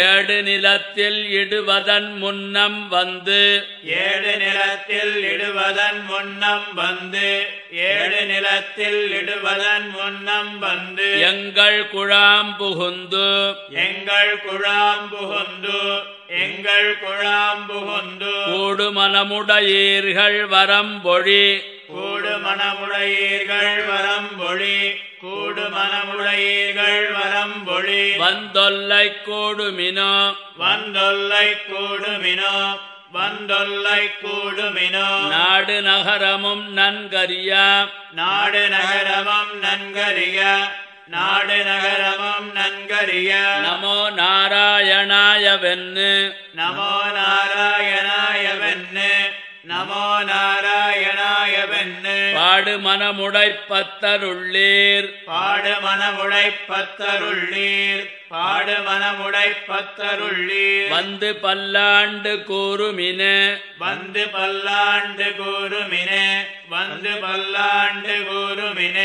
ஏடு நிலத்தில் இடுவதன் முன்னம் வந்து. ஏழு நிலத்தில் இடுவதன் முன்னம் வந்து. ஏழு நிலத்தில் இடுவதன் முன்னம் வந்து. எங்கள் குழாம் புகுந்து. எங்கள் குழாம் புகுந்து. எங்கள் குழாம் புகுந்து. கூடு மனமுடையீர்கள் வரம்பொழி. கூடு மனமுடையீர்கள் வரம்பொழி. மனமுடையீர்கள் வரம்பொழி வந்தொல்லை கூடுமினோ வந்தொல்லை கூடுமினோ வந்தொல்லை கூடுமினோ நாடு நகரமும் நன்கறிய. நாடு நகரமம் நன்கறிய. நாடு நகரமம் நன்கறிய. நமோ நாராயணாயவென்னு. நமோ நாராயணாயவென்னு நமோ நாராயணாயவென்னு பாடு மனமுடைப்பத்தருள்ளீர் பாடு மனமுடைப்பத்தருள்ளீர் பாடு மனமுடைப்பத்தருள்ளீர் வந்து பல்லாண்டு கூறுமினு. வந்து பல்லாண்டு கூறுமினே. வந்து பல்லாண்டு கூறுமினே.